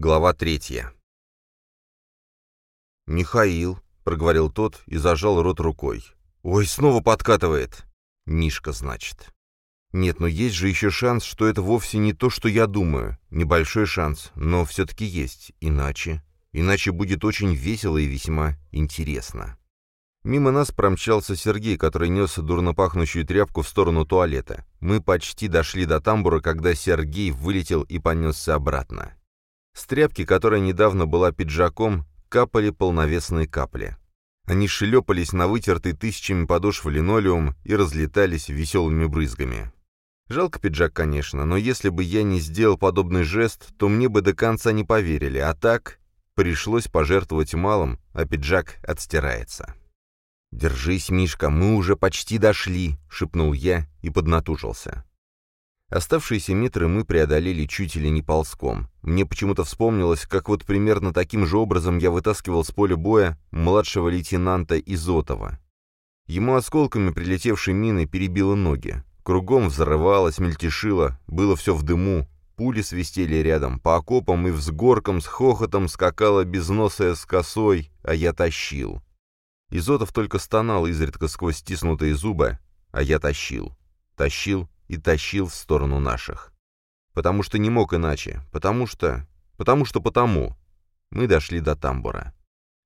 Глава третья. «Михаил», — проговорил тот и зажал рот рукой. «Ой, снова подкатывает!» «Нишка, значит». «Нет, но есть же еще шанс, что это вовсе не то, что я думаю. Небольшой шанс, но все-таки есть. Иначе... Иначе будет очень весело и весьма интересно». Мимо нас промчался Сергей, который нес дурно пахнущую тряпку в сторону туалета. Мы почти дошли до тамбура, когда Сергей вылетел и понесся обратно. С тряпки, которая недавно была пиджаком, капали полновесные капли. Они шлепались на вытертый тысячами подошв линолеум и разлетались веселыми брызгами. Жалко пиджак, конечно, но если бы я не сделал подобный жест, то мне бы до конца не поверили, а так пришлось пожертвовать малым, а пиджак отстирается. «Держись, Мишка, мы уже почти дошли», — шепнул я и поднатужился. Оставшиеся метры мы преодолели чуть ли не ползком. Мне почему-то вспомнилось, как вот примерно таким же образом я вытаскивал с поля боя младшего лейтенанта Изотова. Ему осколками прилетевшей мины перебило ноги. Кругом взрывалось, мельтешило, было все в дыму, пули свистели рядом, по окопам и взгоркам с хохотом скакала безносая с косой, а я тащил. Изотов только стонал изредка сквозь стиснутые зубы, а я тащил. Тащил и тащил в сторону наших. Потому что не мог иначе, потому что... потому что потому. Мы дошли до тамбура.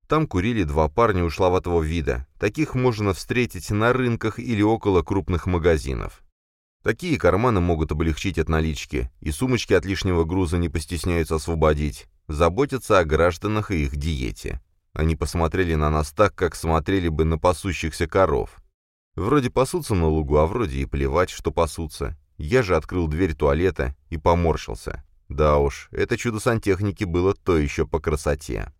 Там курили два парня ушловатого вида. Таких можно встретить на рынках или около крупных магазинов. Такие карманы могут облегчить от налички, и сумочки от лишнего груза не постесняются освободить, заботятся о гражданах и их диете. Они посмотрели на нас так, как смотрели бы на пасущихся коров. Вроде пасутся на лугу, а вроде и плевать, что пасутся. Я же открыл дверь туалета и поморщился. Да уж, это чудо сантехники было то еще по красоте.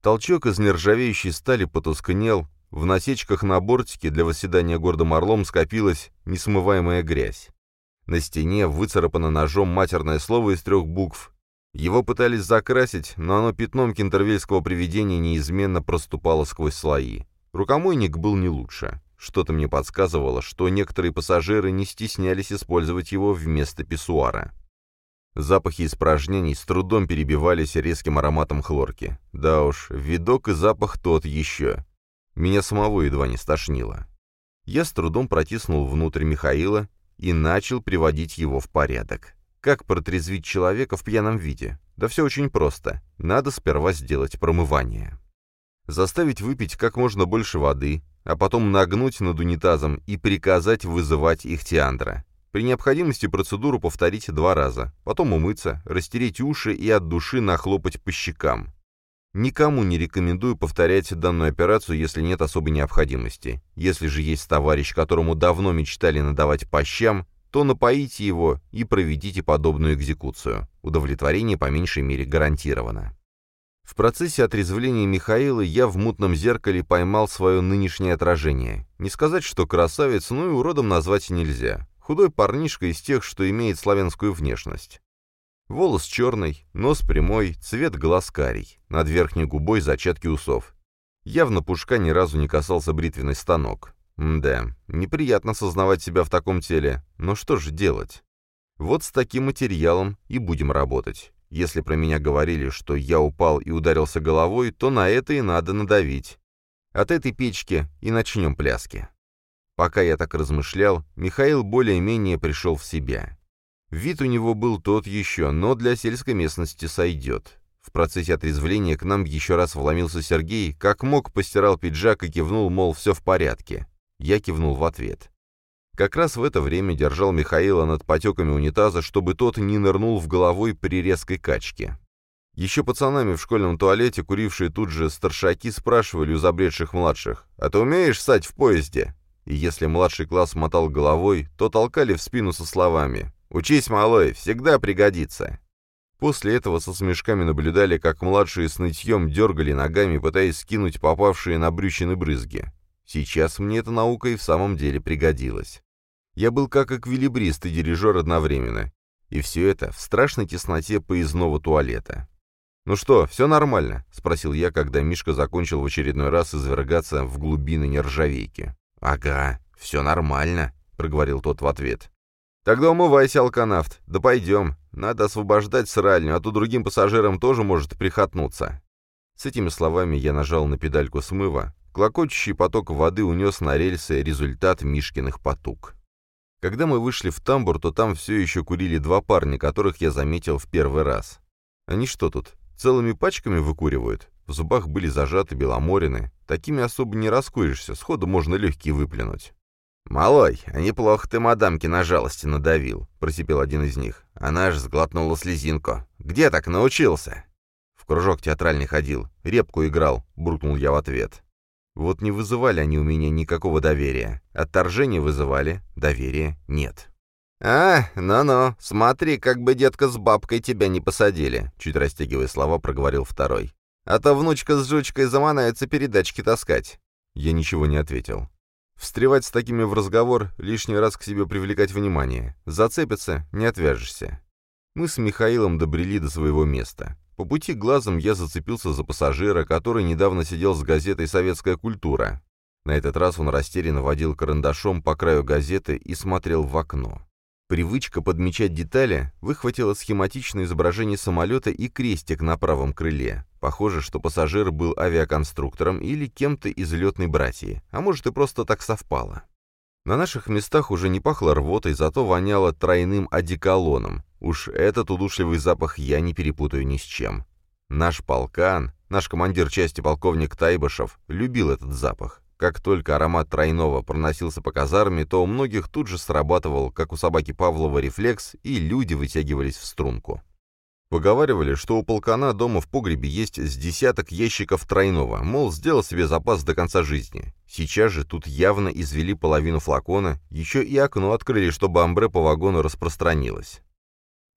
Толчок из нержавеющей стали потускнел, в насечках на бортике для восседания гордым орлом скопилась несмываемая грязь. На стене выцарапано ножом матерное слово из трех букв. Его пытались закрасить, но оно пятном кентервельского привидения неизменно проступало сквозь слои. Рукомойник был не лучше. Что-то мне подсказывало, что некоторые пассажиры не стеснялись использовать его вместо писсуара. Запахи испражнений с трудом перебивались резким ароматом хлорки. Да уж, видок и запах тот еще. Меня самого едва не стошнило. Я с трудом протиснул внутрь Михаила и начал приводить его в порядок. Как протрезвить человека в пьяном виде? Да все очень просто. Надо сперва сделать промывание. Заставить выпить как можно больше воды, а потом нагнуть над унитазом и приказать вызывать ихтиандра. При необходимости процедуру повторить два раза, потом умыться, растереть уши и от души нахлопать по щекам. Никому не рекомендую повторять данную операцию, если нет особой необходимости. Если же есть товарищ, которому давно мечтали надавать по щам, то напоите его и проведите подобную экзекуцию. Удовлетворение по меньшей мере гарантировано. В процессе отрезвления Михаила я в мутном зеркале поймал свое нынешнее отражение. Не сказать, что красавец, но и уродом назвать нельзя. Худой парнишка из тех, что имеет славянскую внешность. Волос черный, нос прямой, цвет глаз карий, над верхней губой зачатки усов. Явно Пушка ни разу не касался бритвенный станок. да, неприятно сознавать себя в таком теле, но что же делать? Вот с таким материалом и будем работать. Если про меня говорили, что я упал и ударился головой, то на это и надо надавить. От этой печки и начнем пляски. Пока я так размышлял, Михаил более-менее пришел в себя. Вид у него был тот еще, но для сельской местности сойдет. В процессе отрезвления к нам еще раз вломился Сергей, как мог постирал пиджак и кивнул, мол, все в порядке. Я кивнул в ответ. Как раз в это время держал Михаила над потеками унитаза, чтобы тот не нырнул в головой при резкой качке. Еще пацанами в школьном туалете, курившие тут же старшаки, спрашивали у забредших младших, «А ты умеешь ссать в поезде?» И если младший класс мотал головой, то толкали в спину со словами, «Учись, малой, всегда пригодится». После этого со смешками наблюдали, как младшие с нытьем дергали ногами, пытаясь скинуть попавшие на брючины брызги. Сейчас мне эта наука и в самом деле пригодилась. Я был как эквилибрист и дирижер одновременно. И все это в страшной тесноте поездного туалета. «Ну что, все нормально?» — спросил я, когда Мишка закончил в очередной раз извергаться в глубины нержавейки. «Ага, все нормально», — проговорил тот в ответ. «Тогда умывайся, алканавт. Да пойдем. Надо освобождать сральню, а то другим пассажирам тоже может прихотнуться». С этими словами я нажал на педальку смыва. Клокочущий поток воды унес на рельсы результат Мишкиных потуг. Когда мы вышли в тамбур, то там все еще курили два парня, которых я заметил в первый раз. Они что тут, целыми пачками выкуривают? В зубах были зажаты беломорины. Такими особо не раскуришься, сходу можно легкие выплюнуть. «Малой, а неплохо ты мадамке на жалости надавил», — просипел один из них. Она аж сглотнула слезинку. «Где так научился?» «В кружок театральный ходил, репку играл», — буркнул я в ответ. Вот не вызывали они у меня никакого доверия. Отторжение вызывали, доверия нет. «А, ну-ну, смотри, как бы детка с бабкой тебя не посадили», — чуть растягивая слова, проговорил второй. «А то внучка с жучкой заманаются передачки таскать». Я ничего не ответил. Встревать с такими в разговор, лишний раз к себе привлекать внимание. Зацепиться, не отвяжешься. Мы с Михаилом добрели до своего места. По пути глазом я зацепился за пассажира, который недавно сидел с газетой «Советская культура». На этот раз он растерянно водил карандашом по краю газеты и смотрел в окно. Привычка подмечать детали выхватила схематичное изображение самолета и крестик на правом крыле. Похоже, что пассажир был авиаконструктором или кем-то из летной братьи, а может и просто так совпало. На наших местах уже не пахло рвотой, зато воняло тройным одеколоном. Уж этот удушливый запах я не перепутаю ни с чем. Наш полкан, наш командир части полковник Тайбышев, любил этот запах. Как только аромат тройного проносился по казарме, то у многих тут же срабатывал, как у собаки Павлова, рефлекс, и люди вытягивались в струнку. Поговаривали, что у полкана дома в погребе есть с десяток ящиков тройного, мол, сделал себе запас до конца жизни. Сейчас же тут явно извели половину флакона, еще и окно открыли, чтобы амбре по вагону распространилось.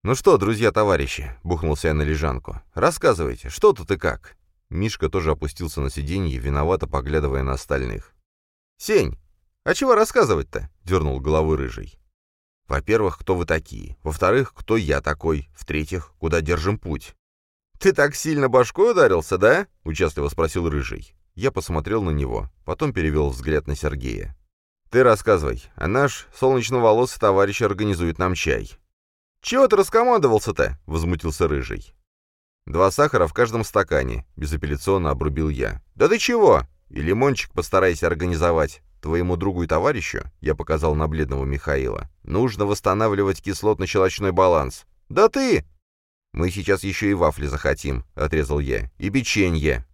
«Ну что, друзья-товарищи», — бухнулся я на лежанку, — «рассказывайте, что тут и как?» Мишка тоже опустился на сиденье, виновато поглядывая на остальных. «Сень, а чего рассказывать-то?» — дернул головой рыжий. «Во-первых, кто вы такие? Во-вторых, кто я такой? В-третьих, куда держим путь?» «Ты так сильно башкой ударился, да?» — участливо спросил рыжий. Я посмотрел на него, потом перевел взгляд на Сергея. «Ты рассказывай, а наш солнечно-волосый товарищ организует нам чай». «Чего ты раскомандовался-то?» — возмутился рыжий. «Два сахара в каждом стакане», — безапелляционно обрубил я. «Да ты чего? И лимончик постарайся организовать. Твоему другу и товарищу, я показал на бледного Михаила, нужно восстанавливать кислотно-щелочной баланс. Да ты! Мы сейчас еще и вафли захотим, отрезал я, и печенье.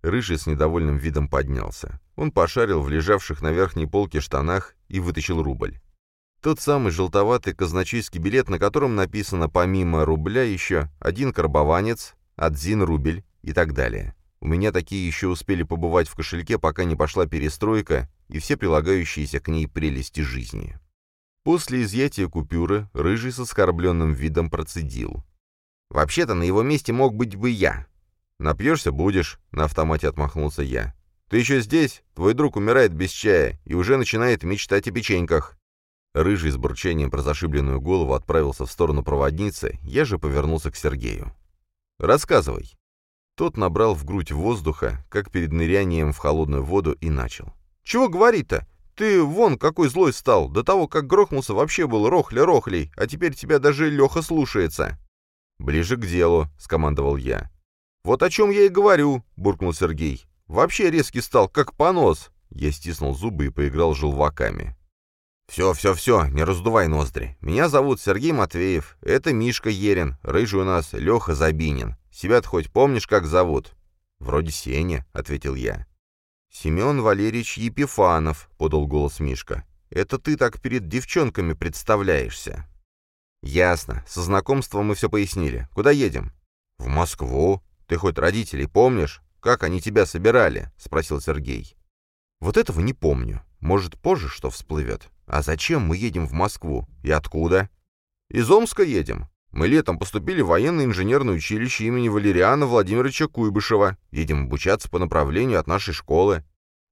Рыжий с недовольным видом поднялся. Он пошарил в лежавших на верхней полке штанах и вытащил рубль. Тот самый желтоватый казначейский билет, на котором написано помимо рубля еще один карбованец, один рубль и так далее. У меня такие еще успели побывать в кошельке, пока не пошла перестройка и все прилагающиеся к ней прелести жизни. После изъятия купюры Рыжий с оскорбленным видом процедил. «Вообще-то на его месте мог быть бы я». «Напьешься — будешь», — на автомате отмахнулся я. «Ты еще здесь? Твой друг умирает без чая и уже начинает мечтать о печеньках». Рыжий с бурчанием про зашибленную голову отправился в сторону проводницы, я же повернулся к Сергею. «Рассказывай». Тот набрал в грудь воздуха, как перед нырянием в холодную воду, и начал. «Чего говорить-то? Ты вон какой злой стал. До того, как грохнулся, вообще был рохля-рохлей, а теперь тебя даже Леха слушается». «Ближе к делу», — скомандовал я. «Вот о чем я и говорю», — буркнул Сергей. «Вообще резкий стал, как понос». Я стиснул зубы и поиграл желваками. «Все, все, все, не раздувай ноздри. Меня зовут Сергей Матвеев, это Мишка Ерин, рыжий у нас Леха Забинин. себя хоть помнишь, как зовут?» «Вроде Сеня», — ответил я. «Семен Валерьевич Епифанов», — подал голос Мишка. «Это ты так перед девчонками представляешься». «Ясно. Со знакомством мы все пояснили. Куда едем?» «В Москву. Ты хоть родителей помнишь? Как они тебя собирали?» — спросил Сергей. «Вот этого не помню. Может, позже что всплывет. А зачем мы едем в Москву? И откуда? Из Омска едем. Мы летом поступили в военное инженерное училище имени Валериана Владимировича Куйбышева. Едем обучаться по направлению от нашей школы.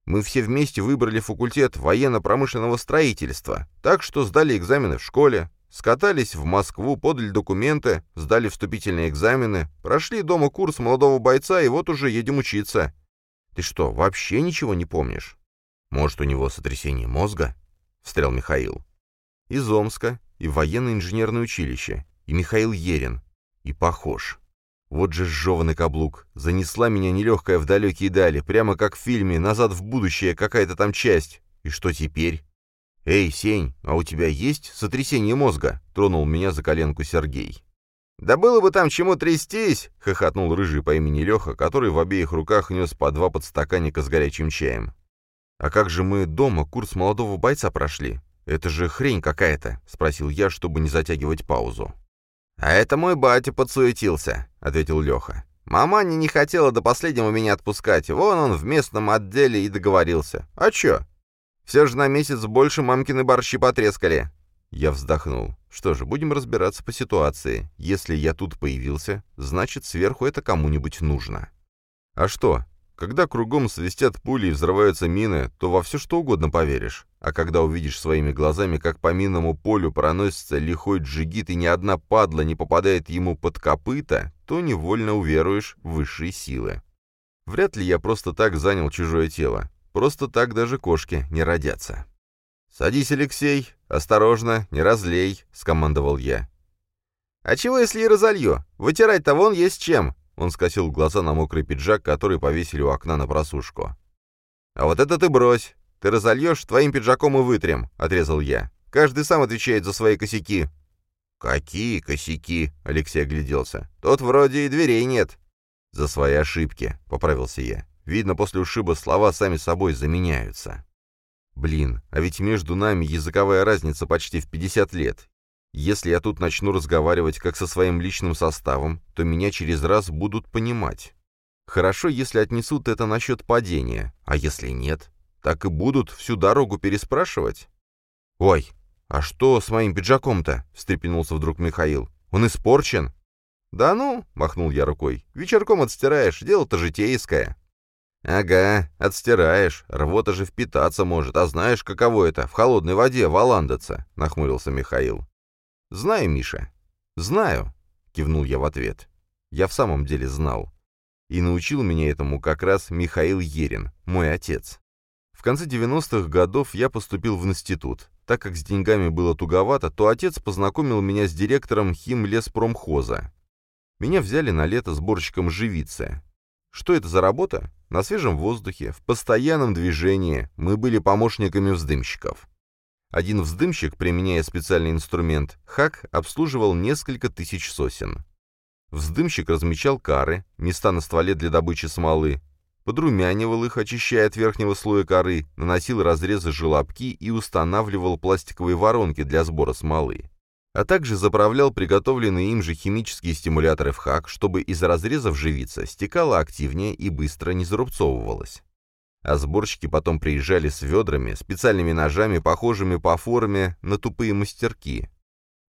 Мы все вместе выбрали факультет военно-промышленного строительства, так что сдали экзамены в школе, скатались в Москву, подали документы, сдали вступительные экзамены, прошли дома курс молодого бойца и вот уже едем учиться. Ты что, вообще ничего не помнишь? Может, у него сотрясение мозга? — встрял Михаил. «Из Омска. и военное инженерное училище, и Михаил Ерин, и похож. Вот же сжеванный каблук. Занесла меня нелегкая в далекие дали, прямо как в фильме «Назад в будущее» какая-то там часть. И что теперь? «Эй, Сень, а у тебя есть сотрясение мозга?» — тронул меня за коленку Сергей. «Да было бы там чему трястись!» — хохотнул рыжий по имени Леха, который в обеих руках нес по два подстаканника с горячим чаем. «А как же мы дома курс молодого бойца прошли? Это же хрень какая-то!» — спросил я, чтобы не затягивать паузу. «А это мой батя подсуетился», — ответил Леха. «Маманя не хотела до последнего меня отпускать. Вон он в местном отделе и договорился. А чё? Все же на месяц больше мамкины борщи потрескали». Я вздохнул. Что же, будем разбираться по ситуации. Если я тут появился, значит, сверху это кому-нибудь нужно. А что? Когда кругом свистят пули и взрываются мины, то во все что угодно поверишь. А когда увидишь своими глазами, как по минному полю проносится лихой джигит и ни одна падла не попадает ему под копыта, то невольно уверуешь в высшие силы. Вряд ли я просто так занял чужое тело. Просто так даже кошки не родятся. «Садись, Алексей, осторожно, не разлей», — скомандовал я. «А чего, если и разолью? Вытирать-то вон есть чем», он скосил глаза на мокрый пиджак, который повесили у окна на просушку. «А вот это ты брось! Ты разольешь, твоим пиджаком и вытрем», — отрезал я. «Каждый сам отвечает за свои косяки». «Какие косяки?» — Алексей огляделся. «Тут вроде и дверей нет». «За свои ошибки», — поправился я. «Видно, после ушиба слова сами собой заменяются». «Блин, а ведь между нами языковая разница почти в 50 лет, если я тут начну разговаривать как со своим личным составом, то меня через раз будут понимать. Хорошо, если отнесут это насчет падения, а если нет, так и будут всю дорогу переспрашивать. «Ой, а что с моим пиджаком-то?» — встрепенулся вдруг Михаил. «Он испорчен?» «Да ну», — махнул я рукой, — «вечерком отстираешь, дело-то житейское». «Ага, отстираешь, рвота же впитаться может, а знаешь, каково это, в холодной воде валандаться», — нахмурился Михаил. «Знаю, Миша. Знаю», — кивнул я в ответ. Я в самом деле знал. И научил меня этому как раз Михаил Ерин, мой отец. В конце 90-х годов я поступил в институт. Так как с деньгами было туговато, то отец познакомил меня с директором химлеспромхоза. Меня взяли на лето сборщиком живицы. Что это за работа? На свежем воздухе, в постоянном движении. Мы были помощниками вздымщиков. Один вздымщик, применяя специальный инструмент, хак обслуживал несколько тысяч сосен. Вздымщик размечал кары, места на стволе для добычи смолы, подрумянивал их, очищая от верхнего слоя коры, наносил разрезы желобки и устанавливал пластиковые воронки для сбора смолы. А также заправлял приготовленные им же химические стимуляторы в хак, чтобы из разрезов живица стекала активнее и быстро не зарубцовывалась а сборщики потом приезжали с ведрами, специальными ножами, похожими по форме на тупые мастерки.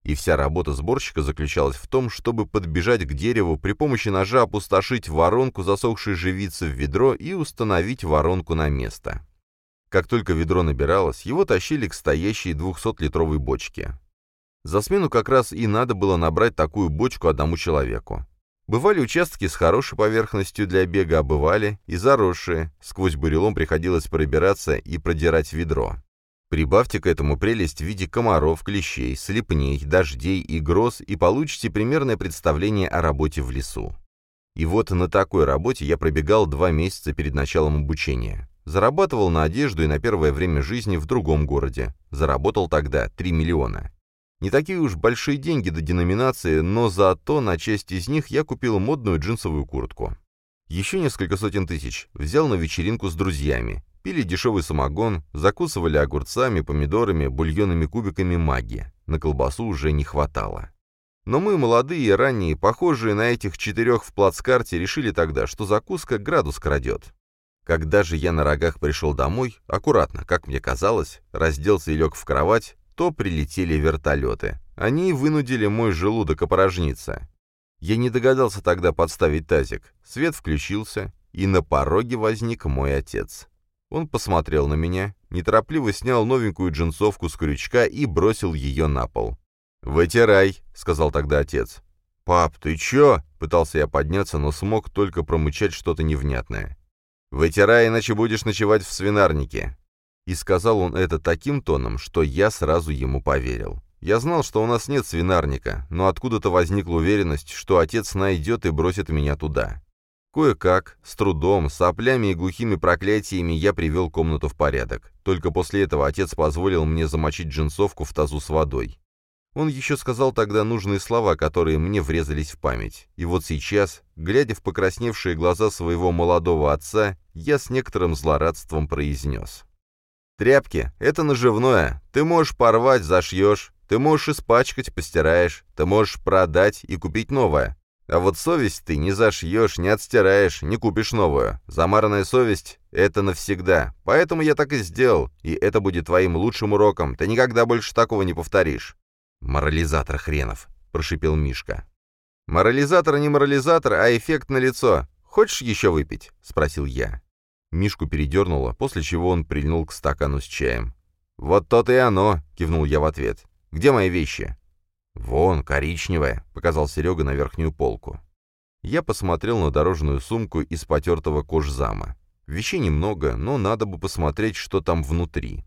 И вся работа сборщика заключалась в том, чтобы подбежать к дереву, при помощи ножа опустошить воронку засохшей живицы в ведро и установить воронку на место. Как только ведро набиралось, его тащили к стоящей 200-литровой бочке. За смену как раз и надо было набрать такую бочку одному человеку. Бывали участки с хорошей поверхностью для бега, а бывали и заросшие. Сквозь бурелом приходилось пробираться и продирать ведро. Прибавьте к этому прелесть в виде комаров, клещей, слепней, дождей и гроз, и получите примерное представление о работе в лесу. И вот на такой работе я пробегал два месяца перед началом обучения. Зарабатывал на одежду и на первое время жизни в другом городе. Заработал тогда 3 миллиона. Не такие уж большие деньги до деноминации, но зато на часть из них я купил модную джинсовую куртку. Еще несколько сотен тысяч взял на вечеринку с друзьями. Пили дешевый самогон, закусывали огурцами, помидорами, бульонными кубиками маги. На колбасу уже не хватало. Но мы, молодые и ранние, похожие на этих четырех в плацкарте, решили тогда, что закуска градус крадет. Когда же я на рогах пришел домой, аккуратно, как мне казалось, разделся и лег в кровать, то прилетели вертолеты. Они вынудили мой желудок опорожниться. Я не догадался тогда подставить тазик. Свет включился, и на пороге возник мой отец. Он посмотрел на меня, неторопливо снял новенькую джинсовку с крючка и бросил ее на пол. «Вытирай», — сказал тогда отец. «Пап, ты чё?» — пытался я подняться, но смог только промычать что-то невнятное. «Вытирай, иначе будешь ночевать в свинарнике». И сказал он это таким тоном, что я сразу ему поверил. Я знал, что у нас нет свинарника, но откуда-то возникла уверенность, что отец найдет и бросит меня туда. Кое-как, с трудом, соплями и глухими проклятиями я привел комнату в порядок. Только после этого отец позволил мне замочить джинсовку в тазу с водой. Он еще сказал тогда нужные слова, которые мне врезались в память. И вот сейчас, глядя в покрасневшие глаза своего молодого отца, я с некоторым злорадством произнес. «Тряпки — это наживное. Ты можешь порвать, зашьешь. Ты можешь испачкать, постираешь. Ты можешь продать и купить новое. А вот совесть ты не зашьешь, не отстираешь, не купишь новую. Замаранная совесть — это навсегда. Поэтому я так и сделал, и это будет твоим лучшим уроком. Ты никогда больше такого не повторишь». «Морализатор хренов», — прошипел Мишка. «Морализатор не морализатор, а эффект на лицо. Хочешь еще выпить?» — спросил я. Мишку передернуло, после чего он прильнул к стакану с чаем. «Вот то-то и оно», — кивнул я в ответ. «Где мои вещи?» «Вон, коричневая», — показал Серега на верхнюю полку. Я посмотрел на дорожную сумку из потертого кожзама. Вещей немного, но надо бы посмотреть, что там внутри.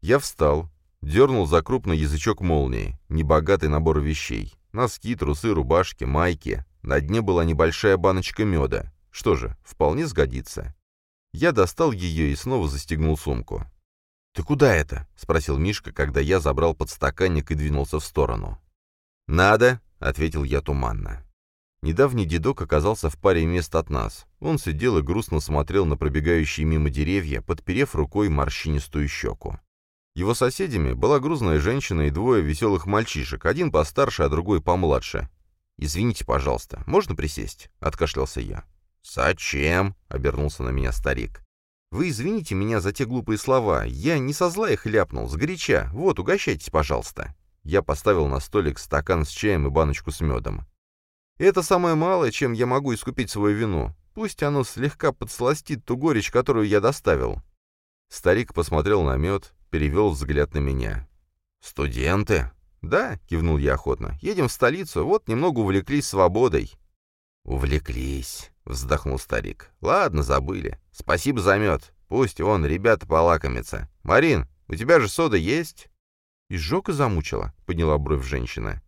Я встал, дернул за крупный язычок молнии, небогатый набор вещей. Носки, трусы, рубашки, майки. На дне была небольшая баночка меда. Что же, вполне сгодится. Я достал ее и снова застегнул сумку. «Ты куда это?» — спросил Мишка, когда я забрал подстаканник и двинулся в сторону. «Надо», — ответил я туманно. Недавний дедок оказался в паре мест от нас. Он сидел и грустно смотрел на пробегающие мимо деревья, подперев рукой морщинистую щеку. Его соседями была грузная женщина и двое веселых мальчишек, один постарше, а другой помладше. «Извините, пожалуйста, можно присесть?» — откашлялся я. «Зачем?» — обернулся на меня старик. «Вы извините меня за те глупые слова. Я не со зла их ляпнул, сгоряча. Вот, угощайтесь, пожалуйста». Я поставил на столик стакан с чаем и баночку с медом. Это самое малое, чем я могу искупить свою вину. Пусть оно слегка подсластит ту горечь, которую я доставил. Старик посмотрел на мед, перевел взгляд на меня. «Студенты?» «Да», — кивнул я охотно. «Едем в столицу, вот немного увлеклись свободой». «Увлеклись», — вздохнул старик. «Ладно, забыли. Спасибо за мед. Пусть он, ребята, полакомятся. Марин, у тебя же сода есть?» «Изжога замучила?» — подняла бровь женщина.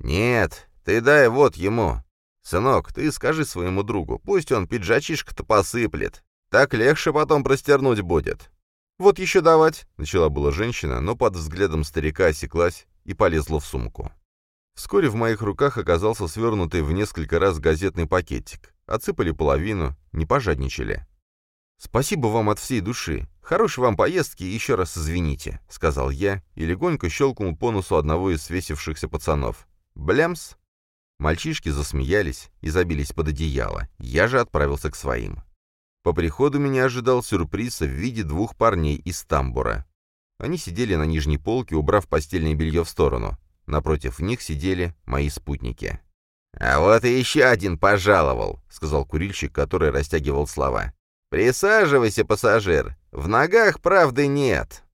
«Нет, ты дай вот ему. Сынок, ты скажи своему другу, пусть он пиджачишка-то посыплет. Так легче потом простернуть будет». «Вот еще давать», — начала была женщина, но под взглядом старика осеклась и полезла в сумку. Вскоре в моих руках оказался свернутый в несколько раз газетный пакетик. Отсыпали половину, не пожадничали. «Спасибо вам от всей души. Хорошей вам поездки и еще раз извините», — сказал я и легонько щелкнул по носу одного из свесившихся пацанов. «Блямс!» Мальчишки засмеялись и забились под одеяло. Я же отправился к своим. По приходу меня ожидал сюрприз в виде двух парней из тамбура. Они сидели на нижней полке, убрав постельное белье в сторону. Напротив них сидели мои спутники. «А вот и еще один пожаловал», — сказал курильщик, который растягивал слова. «Присаживайся, пассажир. В ногах правды нет».